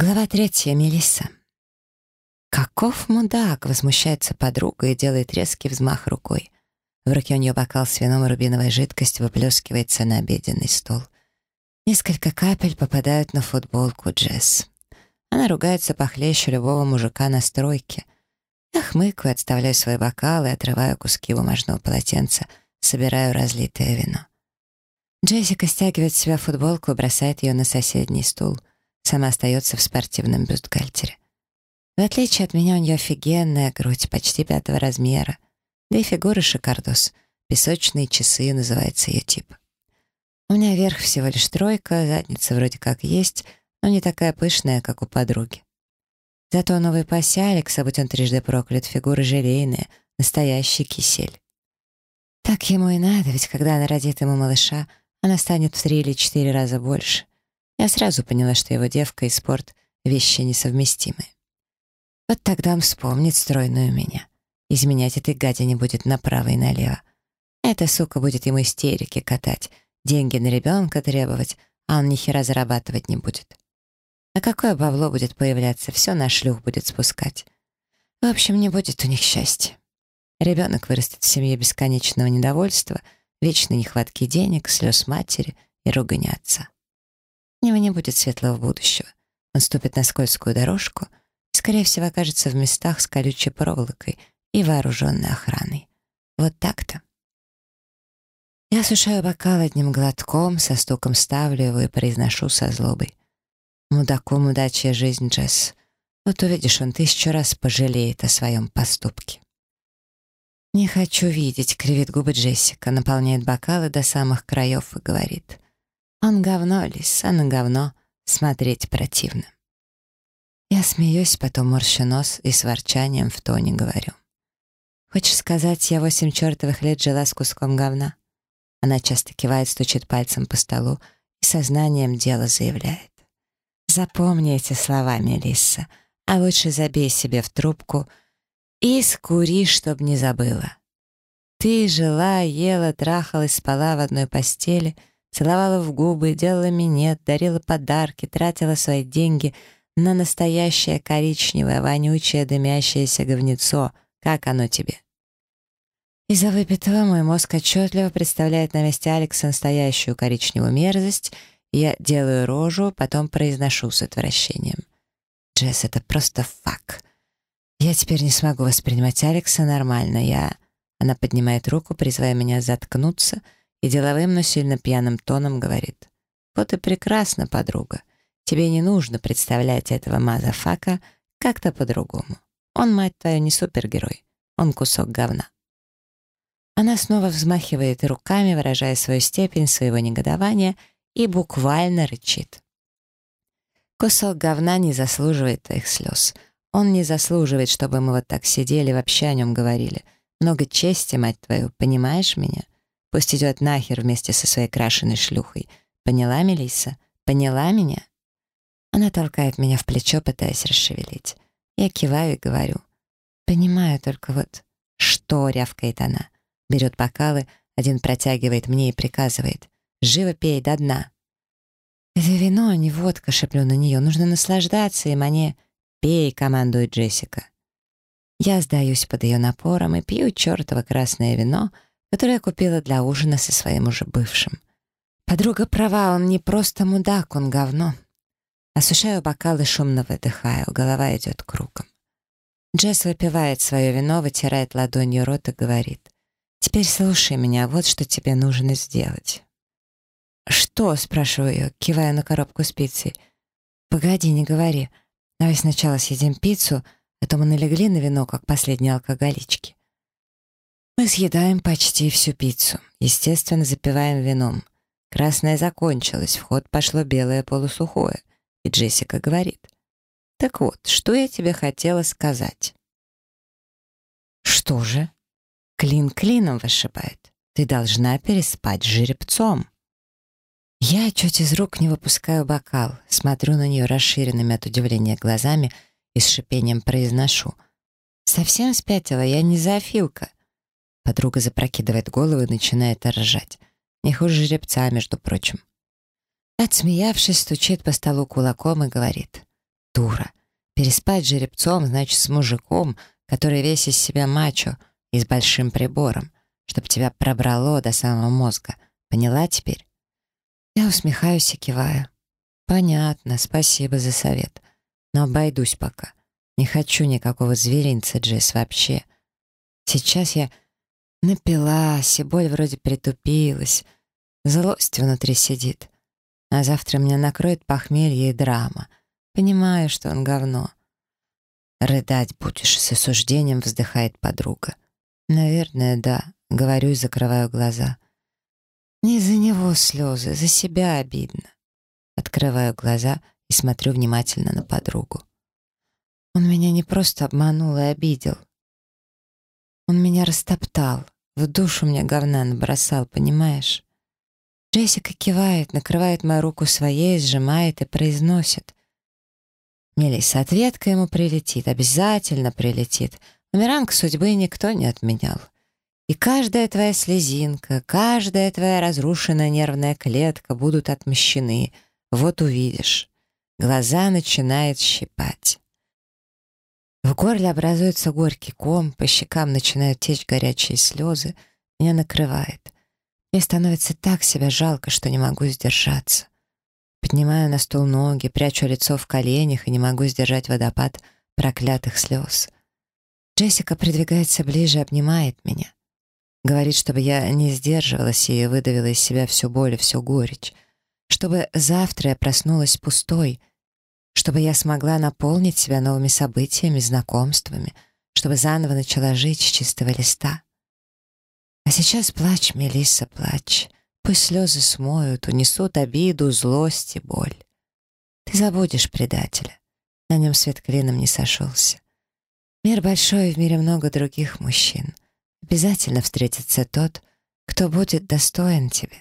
Глава третья. Мелисса. «Каков мудак!» — возмущается подруга и делает резкий взмах рукой. В руке у нее бокал с вином и рубиновая жидкость выплескивается на обеденный стол. Несколько капель попадают на футболку Джесс. Она ругается похлеще любого мужика на стройке. Я хмыкаю, отставляю свой бокал и отрываю куски бумажного полотенца, собираю разлитое вино. Джессика стягивает с себя футболку и бросает ее на соседний стул — Сама остается в спортивном бюстгальтере. В отличие от меня, у нее офигенная грудь, почти пятого размера. Да и фигура шикардос. Песочные часы называется ее тип. У меня верх всего лишь тройка, задница вроде как есть, но не такая пышная, как у подруги. Зато новый пася Алекса, будь он трижды проклят, фигура желейная, настоящий кисель. Так ему и надо, ведь когда она родит ему малыша, она станет в три или четыре раза больше. Я сразу поняла, что его девка и спорт — вещи несовместимые. Вот тогда он вспомнит стройную меня. Изменять этой гадине будет направо и налево. Эта сука будет ему истерики катать, деньги на ребенка требовать, а он ни хера зарабатывать не будет. А какое бабло будет появляться, все на шлюх будет спускать. В общем, не будет у них счастья. Ребенок вырастет в семье бесконечного недовольства, вечной нехватки денег, слез матери и ругани отца. Него не будет светлого будущего. Он ступит на скользкую дорожку и, скорее всего, окажется в местах с колючей проволокой и вооруженной охраной. Вот так-то. Я осушаю бокал одним глотком, со стуком ставлю его и произношу со злобой. Мудаку мудачья жизнь, Джесс. Вот увидишь, он тысячу раз пожалеет о своем поступке. «Не хочу видеть», — кривит губы Джессика, наполняет бокалы до самых краев и говорит. Он говно, лиса на говно, смотреть противно. Я смеюсь, потом морщу нос и с ворчанием в тоне говорю. «Хочешь сказать, я восемь чертовых лет жила с куском говна?» Она часто кивает, стучит пальцем по столу и сознанием дела заявляет. «Запомни эти слова, Мелисса, а лучше забей себе в трубку и скури, чтоб не забыла. Ты жила, ела, трахалась, спала в одной постели — Целовала в губы, делала минет, дарила подарки, тратила свои деньги на настоящее коричневое, вонючее, дымящееся говнецо. Как оно тебе? Из-за выпитого мой мозг отчетливо представляет на месте Алекса настоящую коричневую мерзость, я делаю рожу, потом произношу с отвращением. Джесс, это просто факт. Я теперь не смогу воспринимать Алекса нормально. Я... Она поднимает руку, призывая меня заткнуться — и деловым, но сильно пьяным тоном говорит. «Вот и прекрасно, подруга. Тебе не нужно представлять этого мазафака как-то по-другому. Он, мать твою, не супергерой. Он кусок говна». Она снова взмахивает руками, выражая свою степень своего негодования, и буквально рычит. «Кусок говна не заслуживает твоих слез. Он не заслуживает, чтобы мы вот так сидели, вообще о нем говорили. Много чести, мать твою, понимаешь меня?» Пусть идет нахер вместе со своей крашеной шлюхой. Поняла, Мелисса? Поняла меня? Она толкает меня в плечо, пытаясь расшевелить. Я киваю и говорю. Понимаю, только вот... Что, рявкает она. Берет бокалы, один протягивает мне и приказывает. Живо пей до дна. Это вино, а не водка, шеплю на нее. Нужно наслаждаться, и мне... Пей, командует Джессика. Я сдаюсь под ее напором и пью чертово красное вино — который я купила для ужина со своим уже бывшим. Подруга права, он не просто мудак, он говно. Осушаю бокалы, шумно выдыхаю, голова идет кругом. Джесс выпивает свое вино, вытирает ладонью рот и говорит. «Теперь слушай меня, вот что тебе нужно сделать». «Что?» — спрашиваю ее, кивая на коробку с пиццей. «Погоди, не говори. Давай сначала съедим пиццу, а то мы налегли на вино, как последние алкоголички». Мы съедаем почти всю пиццу. Естественно, запиваем вином. Красное закончилось, в ход пошло белое полусухое. И Джессика говорит. «Так вот, что я тебе хотела сказать?» «Что же?» «Клин клином вышибает. Ты должна переспать с жеребцом». Я чуть из рук не выпускаю бокал, смотрю на нее расширенными от удивления глазами и с шипением произношу. «Совсем спятила, я не зоофилка. Подруга запрокидывает голову и начинает ржать. Не хуже жеребца, между прочим. Отсмеявшись, стучит по столу кулаком и говорит. Дура. Переспать жеребцом, значит, с мужиком, который весь из себя мачо и с большим прибором, чтобы тебя пробрало до самого мозга. Поняла теперь? Я усмехаюсь и киваю. Понятно, спасибо за совет. Но обойдусь пока. Не хочу никакого зверинца, Джесс, вообще. Сейчас я напилась, и боль вроде притупилась. Злость внутри сидит. А завтра меня накроет похмелье и драма. Понимаю, что он говно. «Рыдать будешь», — с осуждением вздыхает подруга. «Наверное, да», — говорю и закрываю глаза. «Не за него слезы, за себя обидно». Открываю глаза и смотрю внимательно на подругу. Он меня не просто обманул и обидел. Он меня растоптал, в душу мне говна набросал, понимаешь? Джессика кивает, накрывает мою руку своей, сжимает и произносит. Мелисса, ответка ему прилетит, обязательно прилетит. Бумеранг судьбы никто не отменял. И каждая твоя слезинка, каждая твоя разрушенная нервная клетка будут отмщены. Вот увидишь. Глаза начинает щипать. В горле образуется горький ком, по щекам начинают течь горячие слезы. Меня накрывает. Мне становится так себя жалко, что не могу сдержаться. Поднимаю на стол ноги, прячу лицо в коленях и не могу сдержать водопад проклятых слез. Джессика придвигается ближе, обнимает меня. Говорит, чтобы я не сдерживалась и выдавила из себя всю боль и всю горечь. Чтобы завтра я проснулась пустой. Чтобы я смогла наполнить себя новыми событиями, знакомствами. Чтобы заново начала жить с чистого листа. А сейчас плачь, Мелисса, плачь. Пусть слезы смоют, унесут обиду, злость и боль. Ты забудешь предателя. На нем свет клином не сошелся. Мир большой, в мире много других мужчин. Обязательно встретится тот, кто будет достоин тебе.